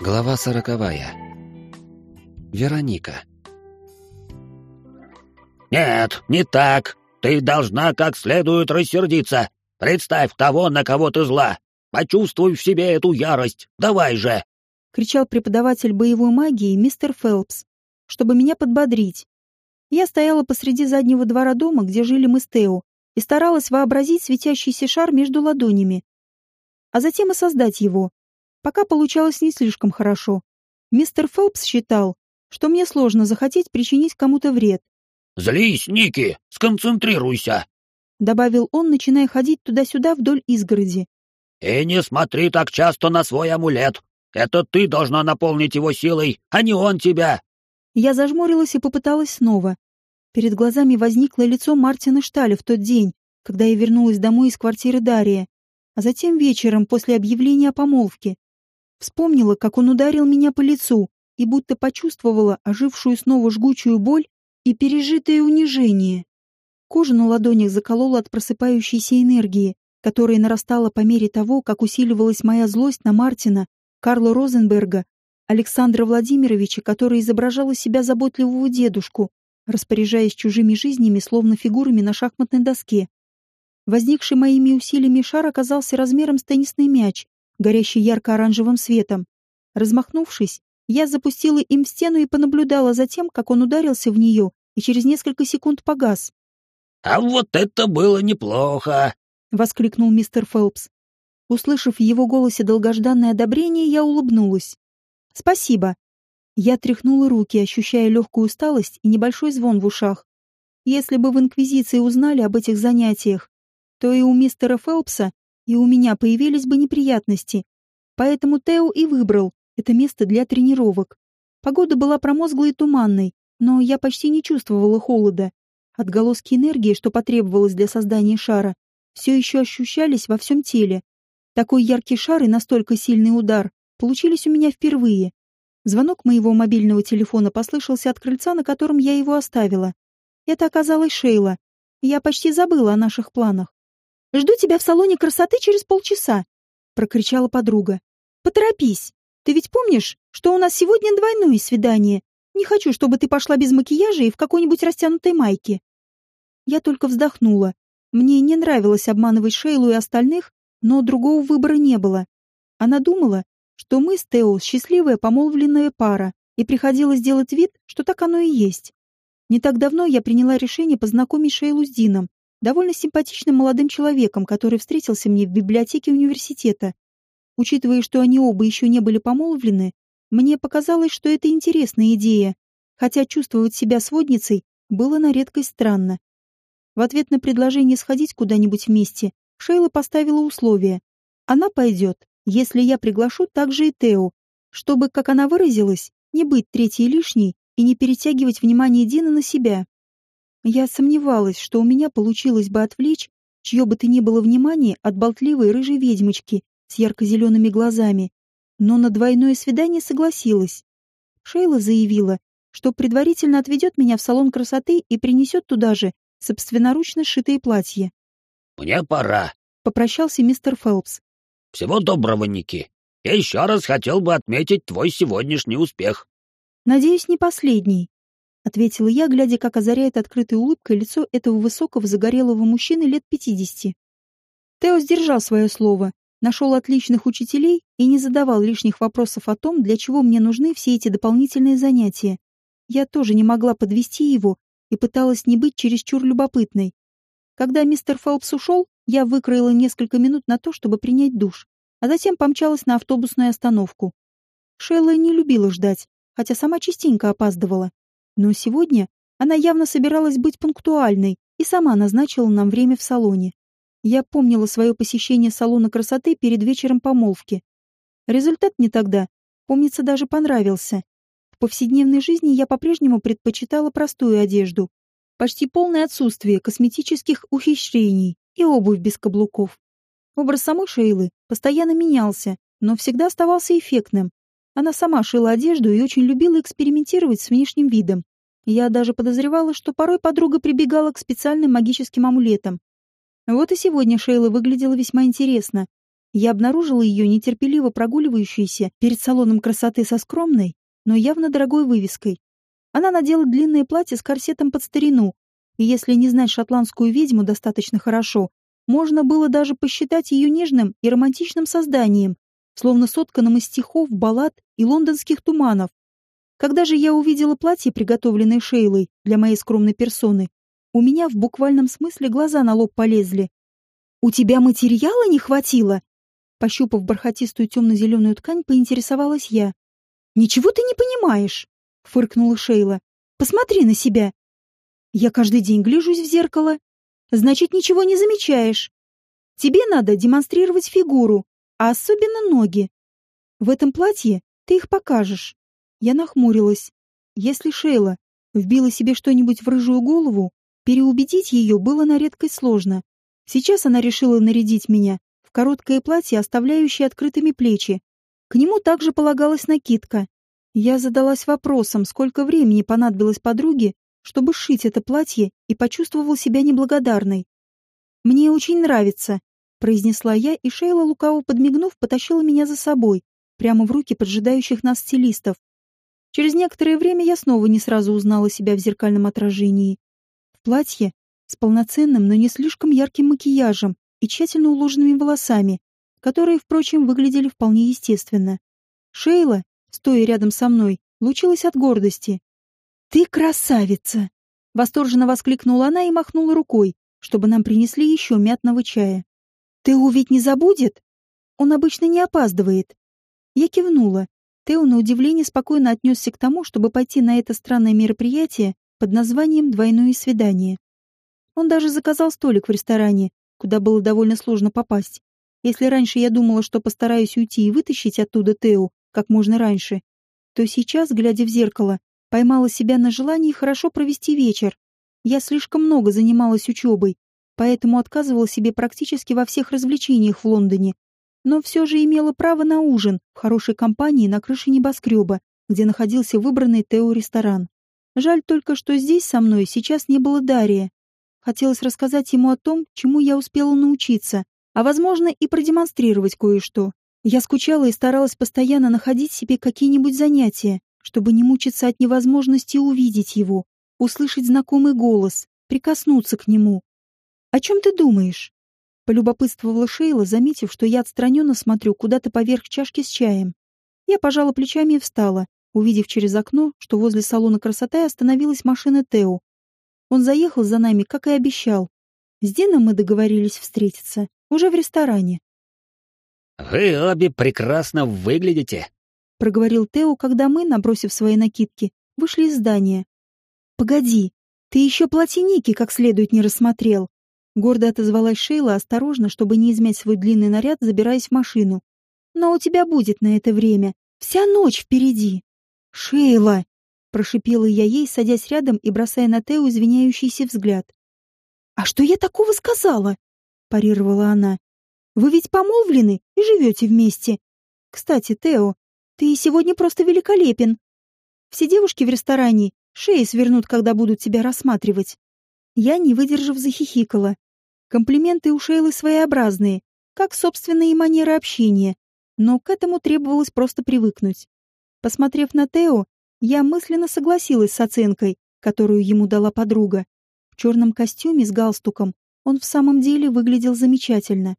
Глава сороковая. Вероника. «Нет, не так. Ты должна как следует рассердиться. Представь того, на кого ты зла. Почувствуй в себе эту ярость. Давай же!» — кричал преподаватель боевой магии мистер Фелпс, чтобы меня подбодрить. Я стояла посреди заднего двора дома, где жили мы с Тео, и старалась вообразить светящийся шар между ладонями, а затем и создать его. Пока получалось не слишком хорошо. Мистер Фелпс считал, что мне сложно захотеть причинить кому-то вред. «Злись, Ники, сконцентрируйся!» — добавил он, начиная ходить туда-сюда вдоль изгороди. «И не смотри так часто на свой амулет. Это ты должна наполнить его силой, а не он тебя!» Я зажмурилась и попыталась снова. Перед глазами возникло лицо Мартина Шталя в тот день, когда я вернулась домой из квартиры Дария, а затем вечером после объявления о помолвке. Вспомнила, как он ударил меня по лицу и будто почувствовала ожившую снова жгучую боль и пережитое унижение. Кожа на ладонях заколола от просыпающейся энергии, которая нарастала по мере того, как усиливалась моя злость на Мартина, Карла Розенберга, Александра Владимировича, который изображал из себя заботливого дедушку, распоряжаясь чужими жизнями, словно фигурами на шахматной доске. Возникший моими усилиями шар оказался размером с теннисный мяч, горящий ярко-оранжевым светом. Размахнувшись, я запустила им в стену и понаблюдала за тем, как он ударился в нее и через несколько секунд погас. «А вот это было неплохо!» — воскликнул мистер Фелпс. Услышав в его голосе долгожданное одобрение, я улыбнулась. «Спасибо. Я тряхнула руки, ощущая легкую усталость и небольшой звон в ушах. Если бы в Инквизиции узнали об этих занятиях, то и у мистера Фелпса, и у меня появились бы неприятности. Поэтому Тео и выбрал это место для тренировок. Погода была промозглой и туманной, но я почти не чувствовала холода. Отголоски энергии, что потребовалось для создания шара, все еще ощущались во всем теле. Такой яркий шар и настолько сильный удар получились у меня впервые. Звонок моего мобильного телефона послышался от крыльца, на котором я его оставила. Это оказалась Шейла. Я почти забыла о наших планах. «Жду тебя в салоне красоты через полчаса», — прокричала подруга. «Поторопись. Ты ведь помнишь, что у нас сегодня двойное свидание? Не хочу, чтобы ты пошла без макияжа и в какой-нибудь растянутой майке». Я только вздохнула. Мне не нравилось обманывать Шейлу и остальных, но другого выбора не было. Она думала, что мы с Тео счастливая помолвленная пара, и приходилось делать вид, что так оно и есть. Не так давно я приняла решение познакомить Шейлу с Дином, довольно симпатичным молодым человеком, который встретился мне в библиотеке университета. Учитывая, что они оба еще не были помолвлены, мне показалось, что это интересная идея, хотя чувствовать себя сводницей было на редкость странно. В ответ на предложение сходить куда-нибудь вместе, Шейла поставила условие. Она пойдет, если я приглашу также и Тео, чтобы, как она выразилась, не быть третьей лишней и не перетягивать внимание Дина на себя. Я сомневалась, что у меня получилось бы отвлечь чье бы то ни было внимание от болтливой рыжей ведьмочки с ярко-зелеными глазами, но на двойное свидание согласилась. Шейла заявила, что предварительно отведет меня в салон красоты и принесет туда же собственноручно сшитые платья. «Мне пора», — попрощался мистер Фелпс. Всего доброго, Ники. Я еще раз хотел бы отметить твой сегодняшний успех. Надеюсь, не последний, ответила я, глядя, как озаряет открытой улыбкой лицо этого высокого загорелого мужчины лет пятидесяти. Тео сдержал свое слово, нашел отличных учителей и не задавал лишних вопросов о том, для чего мне нужны все эти дополнительные занятия. Я тоже не могла подвести его и пыталась не быть чересчур любопытной. Когда мистер Фелпс ушел, я выкроила несколько минут на то, чтобы принять душ, а затем помчалась на автобусную остановку. Шелла не любила ждать, хотя сама частенько опаздывала. Но сегодня она явно собиралась быть пунктуальной и сама назначила нам время в салоне. Я помнила свое посещение салона красоты перед вечером помолвки. Результат мне тогда, помнится, даже понравился. В повседневной жизни я по-прежнему предпочитала простую одежду, почти полное отсутствие косметических ухищрений и обувь без каблуков. Образ самой Шейлы постоянно менялся, но всегда оставался эффектным. Она сама шила одежду и очень любила экспериментировать с внешним видом. Я даже подозревала, что порой подруга прибегала к специальным магическим амулетам. Вот и сегодня Шейла выглядела весьма интересно. я обнаружила ее нетерпеливо прогуливающейся перед салоном красоты со скромной, но явно дорогой вывеской. Она надела длинное платье с корсетом под старину, и если не знать шотландскую ведьму достаточно хорошо, можно было даже посчитать ее нежным и романтичным созданием, словно сотканным из стихов, баллад и лондонских туманов. Когда же я увидела платье, приготовленное Шейлой для моей скромной персоны, у меня в буквальном смысле глаза на лоб полезли. «У тебя материала не хватило?» Пощупав бархатистую темно-зеленую ткань, поинтересовалась я. «Ничего ты не понимаешь!» — фыркнула Шейла. «Посмотри на себя!» «Я каждый день гляжусь в зеркало. Значит, ничего не замечаешь. Тебе надо демонстрировать фигуру, а особенно ноги. В этом платье ты их покажешь. Я нахмурилась. Если Шейла вбила себе что-нибудь в рыжую голову, переубедить ее было на редкость сложно. Сейчас она решила нарядить меня в короткое платье, оставляющее открытыми плечи. К нему также полагалась накидка. Я задалась вопросом, сколько времени понадобилось подруге, чтобы сшить это платье, и почувствовала себя неблагодарной. «Мне очень нравится», — произнесла я, и Шейла, лукаво подмигнув, потащила меня за собой, прямо в руки поджидающих нас стилистов. Через некоторое время я снова не сразу узнала себя в зеркальном отражении. В платье с полноценным, но не слишком ярким макияжем и тщательно уложенными волосами, которые, впрочем, выглядели вполне естественно. Шейла, стоя рядом со мной, лучилась от гордости. «Ты красавица!» — восторженно воскликнула она и махнула рукой, чтобы нам принесли еще мятного чая. «Тео ведь не забудет? Он обычно не опаздывает». Я кивнула. Тео на удивление спокойно отнесся к тому, чтобы пойти на это странное мероприятие под названием «Двойное свидание». Он даже заказал столик в ресторане, куда было довольно сложно попасть. Если раньше я думала, что постараюсь уйти и вытащить оттуда Тео как можно раньше, то сейчас, глядя в зеркало, Поймала себя на желании хорошо провести вечер. Я слишком много занималась учебой, поэтому отказывала себе практически во всех развлечениях в Лондоне. Но все же имела право на ужин в хорошей компании на крыше небоскреба, где находился выбранный Тео-ресторан. Жаль только, что здесь со мной сейчас не было Дария. Хотелось рассказать ему о том, чему я успела научиться, а, возможно, и продемонстрировать кое-что. Я скучала и старалась постоянно находить себе какие-нибудь занятия, чтобы не мучиться от невозможности увидеть его, услышать знакомый голос, прикоснуться к нему. «О чем ты думаешь?» Полюбопытствовала Шейла, заметив, что я отстраненно смотрю куда-то поверх чашки с чаем. Я пожала плечами и встала, увидев через окно, что возле салона красоты остановилась машина Тео. Он заехал за нами, как и обещал. С Дином мы договорились встретиться, уже в ресторане. «Вы обе прекрасно выглядите», — проговорил Тео, когда мы, набросив свои накидки, вышли из здания. «Погоди, ты еще платиники как следует не рассмотрел». Гордо отозвалась Шейла осторожно, чтобы не измять свой длинный наряд, забираясь в машину. «Но у тебя будет на это время. Вся ночь впереди». «Шейла!» — прошипела я ей, садясь рядом и бросая на Тео извиняющийся взгляд. «А что я такого сказала?» — парировала она. «Вы ведь помолвлены и живете вместе. Кстати, Тео, ты сегодня просто великолепен. Все девушки в ресторане шеи свернут, когда будут тебя рассматривать. Я, не выдержав, захихикала. Комплименты у Шейлы своеобразные, как собственные манеры общения, но к этому требовалось просто привыкнуть. Посмотрев на Тео, я мысленно согласилась с оценкой, которую ему дала подруга. В черном костюме с галстуком он в самом деле выглядел замечательно.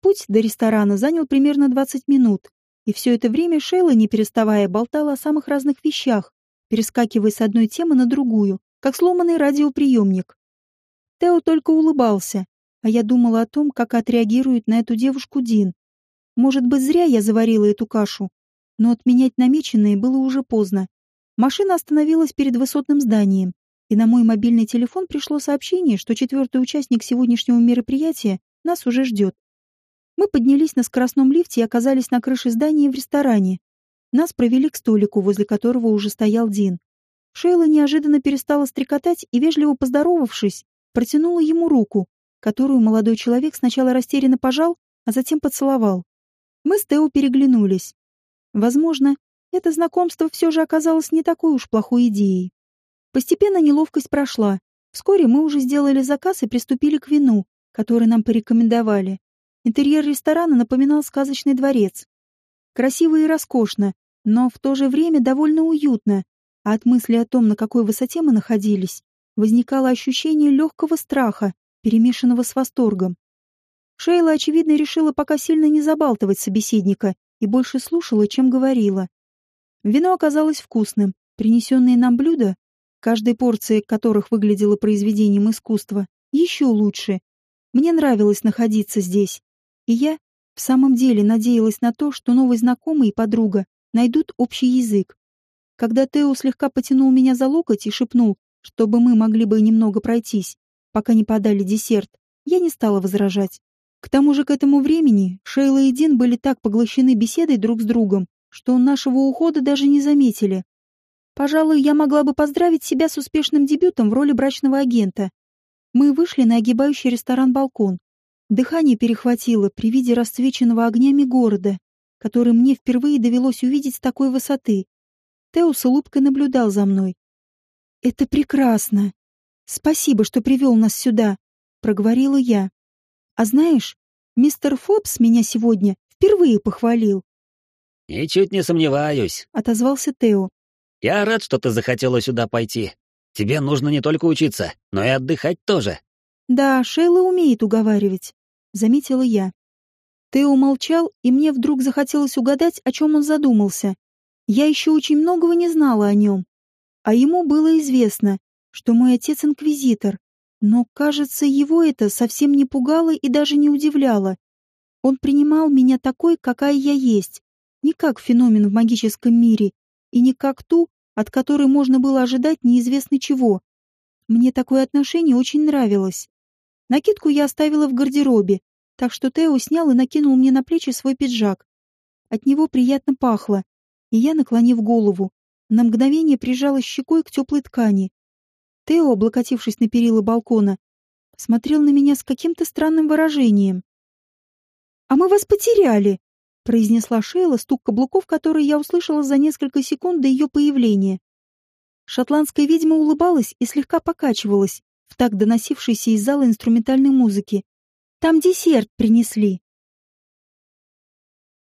Путь до ресторана занял примерно 20 минут, и все это время Шейла, не переставая, болтала о самых разных вещах, перескакивая с одной темы на другую, как сломанный радиоприемник. Тео только улыбался, а я думала о том, как отреагирует на эту девушку Дин. Может быть, зря я заварила эту кашу, но отменять намеченное было уже поздно. Машина остановилась перед высотным зданием, и на мой мобильный телефон пришло сообщение, что четвертый участник сегодняшнего мероприятия нас уже ждет. Мы поднялись на скоростном лифте и оказались на крыше здания в ресторане. Нас провели к столику, возле которого уже стоял Дин. Шейла неожиданно перестала стрекотать и, вежливо поздоровавшись, протянула ему руку, которую молодой человек сначала растерянно пожал, а затем поцеловал. Мы с Тео переглянулись. Возможно, это знакомство все же оказалось не такой уж плохой идеей. Постепенно неловкость прошла. Вскоре мы уже сделали заказ и приступили к вину, который нам порекомендовали. Интерьер ресторана напоминал сказочный дворец. Красиво и роскошно, но в то же время довольно уютно, а от мысли о том, на какой высоте мы находились, возникало ощущение легкого страха, перемешанного с восторгом. Шейла, очевидно, решила пока сильно не забалтывать собеседника и больше слушала, чем говорила. Вино оказалось вкусным. Принесенные нам блюда, каждая порция которых выглядела произведением искусства, еще лучше. Мне нравилось находиться здесь. И я в самом деле надеялась на то, что новый знакомый и подруга найдут общий язык. Когда Тео слегка потянул меня за локоть и шепнул, чтобы мы могли бы немного пройтись, пока не подали десерт, я не стала возражать. К тому же к этому времени Шейла и Дин были так поглощены беседой друг с другом, что нашего ухода даже не заметили. Пожалуй, я могла бы поздравить себя с успешным дебютом в роли брачного агента. Мы вышли на огибающий ресторан-балкон. Дыхание перехватило при виде расцвеченного огнями города, который мне впервые довелось увидеть с такой высоты. Тео с улыбкой наблюдал за мной. «Это прекрасно! Спасибо, что привел нас сюда!» — проговорила я. «А знаешь, мистер Фобс меня сегодня впервые похвалил». «Ничуть не сомневаюсь», — отозвался Тео. «Я рад, что ты захотела сюда пойти. Тебе нужно не только учиться, но и отдыхать тоже». «Да, Шейла умеет уговаривать», — заметила я. Тео молчал, и мне вдруг захотелось угадать, о чем он задумался. Я еще очень многого не знала о нем. А ему было известно, что мой отец инквизитор. Но, кажется, его это совсем не пугало и даже не удивляло. Он принимал меня такой, какая я есть, не как феномен в магическом мире и не как ту, от которой можно было ожидать неизвестно чего. Мне такое отношение очень нравилось. Накидку я оставила в гардеробе, так что Тео снял и накинул мне на плечи свой пиджак. От него приятно пахло, и я, наклонив голову, на мгновение прижалась щекой к теплой ткани. Тео, облокотившись на перила балкона, смотрел на меня с каким-то странным выражением. «А мы вас потеряли!» — произнесла Шейла, стук каблуков, который я услышала за несколько секунд до ее появления. Шотландская ведьма улыбалась и слегка покачивалась в так доносившейся из зала инструментальной музыки. «Там десерт принесли!»